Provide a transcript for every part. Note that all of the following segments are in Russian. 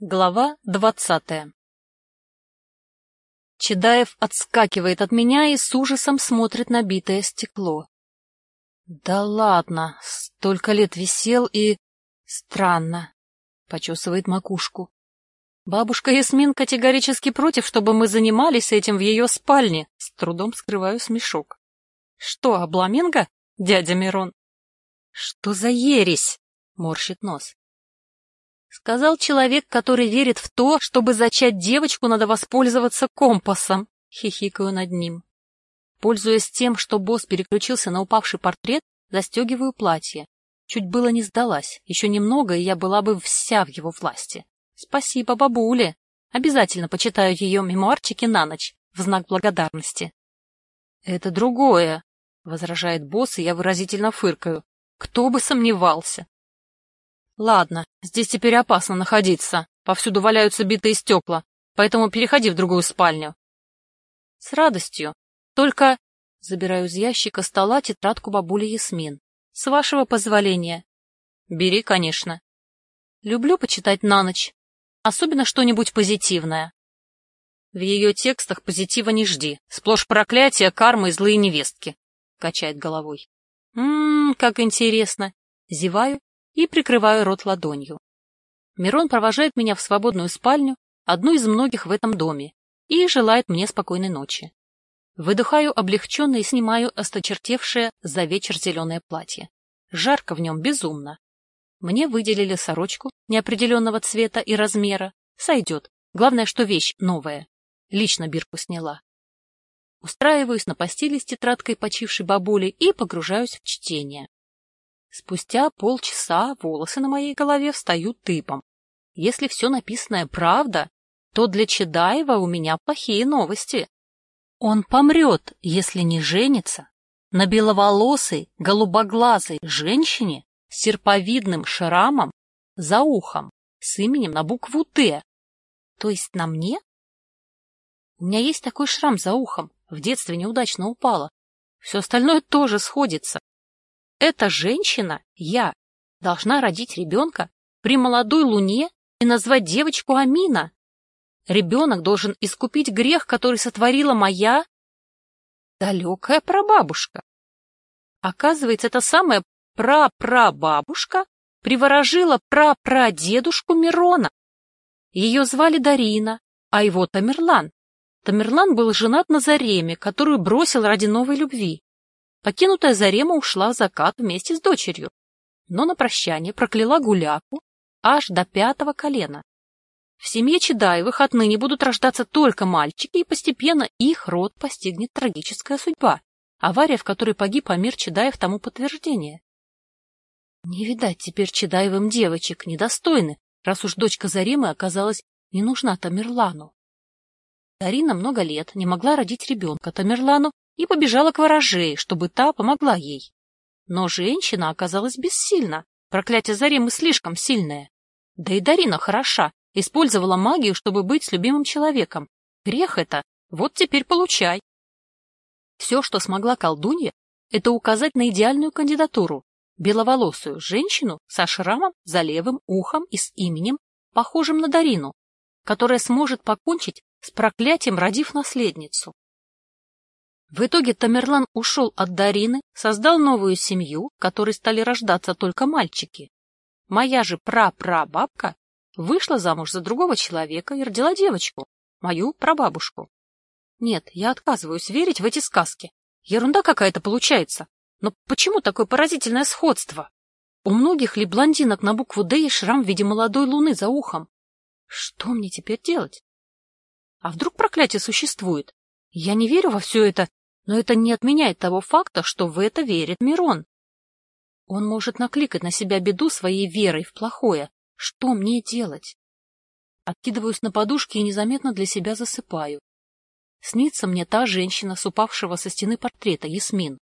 Глава двадцатая Чедаев отскакивает от меня и с ужасом смотрит на битое стекло. Да ладно, столько лет висел и... Странно. Почесывает макушку. Бабушка Ясмин категорически против, чтобы мы занимались этим в ее спальне. С трудом скрываю смешок. Что, обламинго, дядя Мирон? Что за ересь? Морщит нос. Сказал человек, который верит в то, чтобы зачать девочку, надо воспользоваться компасом. Хихикаю над ним. Пользуясь тем, что босс переключился на упавший портрет, застегиваю платье. Чуть было не сдалась. Еще немного, и я была бы вся в его власти. Спасибо, бабуле. Обязательно почитаю ее мемуарчики на ночь, в знак благодарности. Это другое, — возражает босс, и я выразительно фыркаю. Кто бы сомневался. Ладно, здесь теперь опасно находиться. Повсюду валяются битые стекла, поэтому переходи в другую спальню. С радостью. Только забираю из ящика стола тетрадку бабули Ясмин. С вашего позволения. Бери, конечно. Люблю почитать на ночь. Особенно что-нибудь позитивное. В ее текстах позитива не жди. Сплошь проклятия, карма и злые невестки. Качает головой. Ммм, как интересно. Зеваю и прикрываю рот ладонью. Мирон провожает меня в свободную спальню, одну из многих в этом доме, и желает мне спокойной ночи. Выдыхаю облегченно и снимаю осточертевшее за вечер зеленое платье. Жарко в нем безумно. Мне выделили сорочку неопределенного цвета и размера. Сойдет. Главное, что вещь новая. Лично бирку сняла. Устраиваюсь на постели с тетрадкой почившей бабули и погружаюсь в чтение. Спустя полчаса волосы на моей голове встают тыпом. Если все написанное правда, то для Чедаева у меня плохие новости. Он помрет, если не женится, на беловолосой, голубоглазой женщине с серповидным шрамом за ухом, с именем на букву «Т». То есть на мне? У меня есть такой шрам за ухом, в детстве неудачно упала. Все остальное тоже сходится. Эта женщина, я, должна родить ребенка при молодой луне и назвать девочку Амина. Ребенок должен искупить грех, который сотворила моя далекая прабабушка. Оказывается, эта самая прапрабабушка приворожила прапрадедушку Мирона. Ее звали Дарина, а его Тамерлан. Тамерлан был женат на Зареме, которую бросил ради новой любви. Покинутая Зарема ушла в закат вместе с дочерью, но на прощание прокляла гуляку аж до пятого колена. В семье Чедаевых отныне будут рождаться только мальчики, и постепенно их род постигнет трагическая судьба. Авария, в которой погиб Амир Чедаев, тому подтверждение. Не видать теперь Чедаевым девочек, недостойны, раз уж дочка Заремы оказалась не нужна Тамерлану. Дарина много лет не могла родить ребенка Тамерлану и побежала к ворожее, чтобы та помогла ей. Но женщина оказалась бессильна, проклятие Заремы слишком сильное. Да и Дарина хороша, использовала магию, чтобы быть с любимым человеком. Грех это, вот теперь получай. Все, что смогла колдунья, это указать на идеальную кандидатуру, беловолосую женщину со шрамом за левым ухом и с именем, похожим на Дарину, которая сможет покончить с проклятием, родив наследницу. В итоге Тамерлан ушел от Дарины, создал новую семью, в которой стали рождаться только мальчики. Моя же прапрабабка вышла замуж за другого человека и родила девочку, мою прабабушку. Нет, я отказываюсь верить в эти сказки. Ерунда какая-то получается. Но почему такое поразительное сходство? У многих ли блондинок на букву «Д» и шрам в виде молодой луны за ухом? Что мне теперь делать? А вдруг проклятие существует? Я не верю во все это но это не отменяет того факта, что в это верит Мирон. Он может накликать на себя беду своей верой в плохое. Что мне делать? Откидываюсь на подушке и незаметно для себя засыпаю. Снится мне та женщина с упавшего со стены портрета, Ясмин.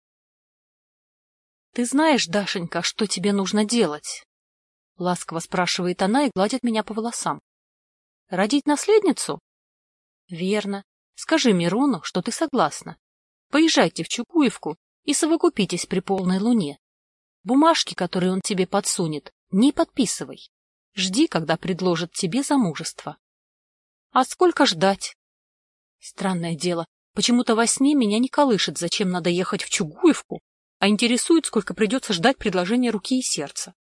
— Ты знаешь, Дашенька, что тебе нужно делать? — ласково спрашивает она и гладит меня по волосам. — Родить наследницу? — Верно. Скажи Мирону, что ты согласна. Поезжайте в Чукуевку и совокупитесь при полной луне. Бумажки, которые он тебе подсунет, не подписывай. Жди, когда предложат тебе замужество. А сколько ждать? Странное дело, почему-то во сне меня не колышет, зачем надо ехать в Чугуевку, а интересует, сколько придется ждать предложения руки и сердца.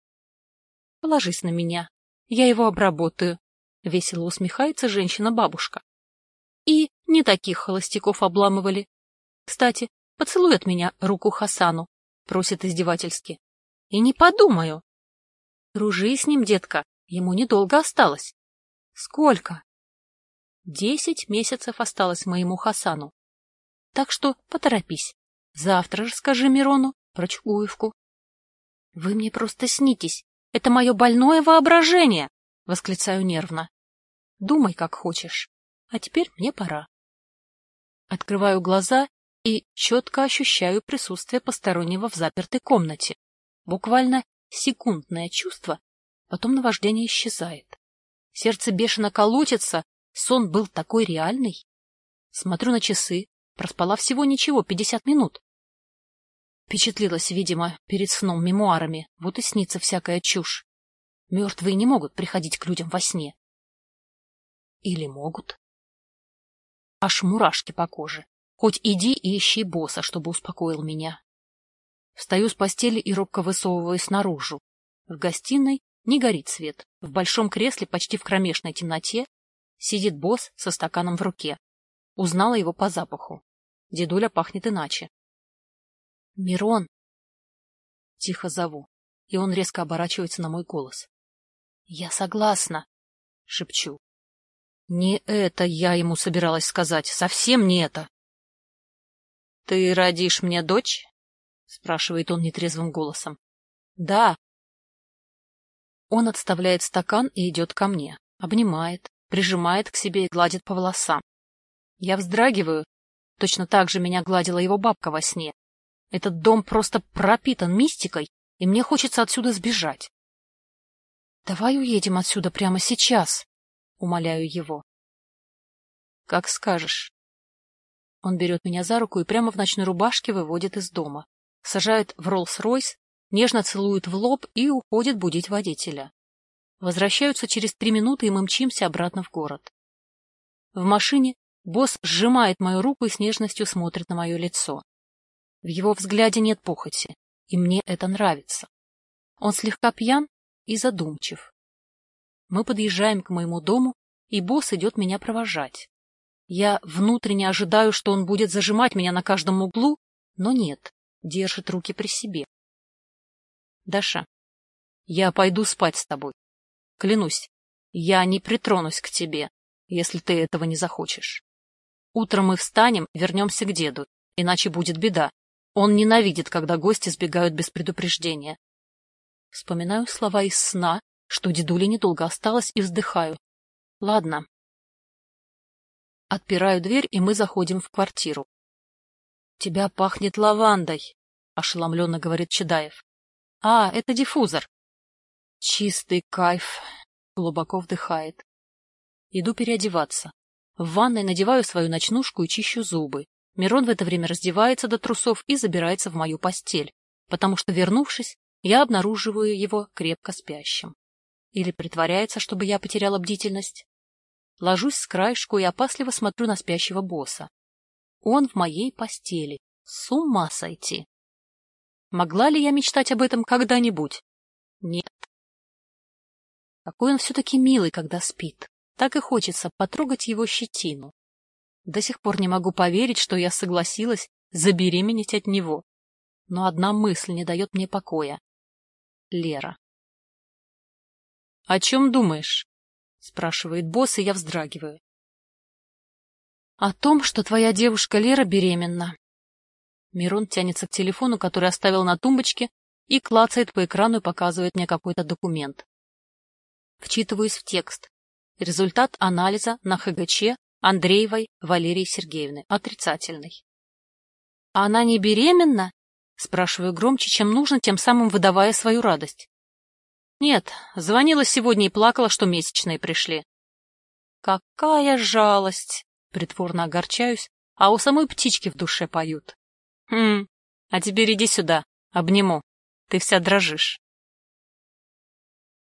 Положись на меня, я его обработаю, — весело усмехается женщина-бабушка. И не таких холостяков обламывали. Кстати, поцелуй от меня руку Хасану, — просит издевательски. И не подумаю. Дружи с ним, детка, ему недолго осталось. Сколько? Десять месяцев осталось моему Хасану. Так что поторопись. Завтра же скажи Мирону про Чугуевку. — Вы мне просто снитесь. Это мое больное воображение! — восклицаю нервно. — Думай, как хочешь. А теперь мне пора. Открываю глаза и четко ощущаю присутствие постороннего в запертой комнате. Буквально секундное чувство, потом наваждение исчезает. Сердце бешено колотится, сон был такой реальный. Смотрю на часы, проспала всего ничего, пятьдесят минут. Впечатлилась, видимо, перед сном мемуарами, вот и снится всякая чушь. Мертвые не могут приходить к людям во сне. Или могут? Аж мурашки по коже. Хоть иди и ищи босса, чтобы успокоил меня. Встаю с постели и робко высовываюсь наружу. В гостиной не горит свет. В большом кресле, почти в кромешной темноте, сидит босс со стаканом в руке. Узнала его по запаху. Дедуля пахнет иначе. — Мирон! Тихо зову, и он резко оборачивается на мой голос. — Я согласна, — шепчу. Не это я ему собиралась сказать, совсем не это. — Ты родишь мне дочь? — спрашивает он нетрезвым голосом. — Да. Он отставляет стакан и идет ко мне, обнимает, прижимает к себе и гладит по волосам. Я вздрагиваю, точно так же меня гладила его бабка во сне. Этот дом просто пропитан мистикой, и мне хочется отсюда сбежать. — Давай уедем отсюда прямо сейчас, — умоляю его. — Как скажешь. Он берет меня за руку и прямо в ночной рубашке выводит из дома. Сажает в Роллс-Ройс, нежно целует в лоб и уходит будить водителя. Возвращаются через три минуты, и мы мчимся обратно в город. В машине босс сжимает мою руку и с нежностью смотрит на мое лицо. В его взгляде нет похоти, и мне это нравится. Он слегка пьян и задумчив. Мы подъезжаем к моему дому, и босс идет меня провожать. Я внутренне ожидаю, что он будет зажимать меня на каждом углу, но нет, держит руки при себе. Даша, я пойду спать с тобой. Клянусь, я не притронусь к тебе, если ты этого не захочешь. Утром мы встанем, вернемся к деду, иначе будет беда. Он ненавидит, когда гости сбегают без предупреждения. Вспоминаю слова из сна, что дедуле недолго осталось, и вздыхаю. Ладно, Отпираю дверь, и мы заходим в квартиру. — Тебя пахнет лавандой, — ошеломленно говорит Чедаев. — А, это диффузор. — Чистый кайф, — глубоко вдыхает. Иду переодеваться. В ванной надеваю свою ночнушку и чищу зубы. Мирон в это время раздевается до трусов и забирается в мою постель, потому что, вернувшись, я обнаруживаю его крепко спящим. Или притворяется, чтобы я потеряла бдительность. Ложусь с краешку и опасливо смотрю на спящего босса. Он в моей постели. С ума сойти. Могла ли я мечтать об этом когда-нибудь? Нет. Какой он все-таки милый, когда спит. Так и хочется потрогать его щетину. До сих пор не могу поверить, что я согласилась забеременеть от него. Но одна мысль не дает мне покоя. Лера. — О чем думаешь? Спрашивает босс, и я вздрагиваю. О том, что твоя девушка Лера беременна. Мирон тянется к телефону, который оставил на тумбочке, и клацает по экрану и показывает мне какой-то документ. Вчитываюсь в текст. Результат анализа на ХГЧ Андреевой Валерии Сергеевны. Отрицательный. «А она не беременна?» Спрашиваю громче, чем нужно, тем самым выдавая свою радость. Нет, звонила сегодня и плакала, что месячные пришли. Какая жалость! Притворно огорчаюсь, а у самой птички в душе поют. Хм, а теперь иди сюда, обниму. Ты вся дрожишь.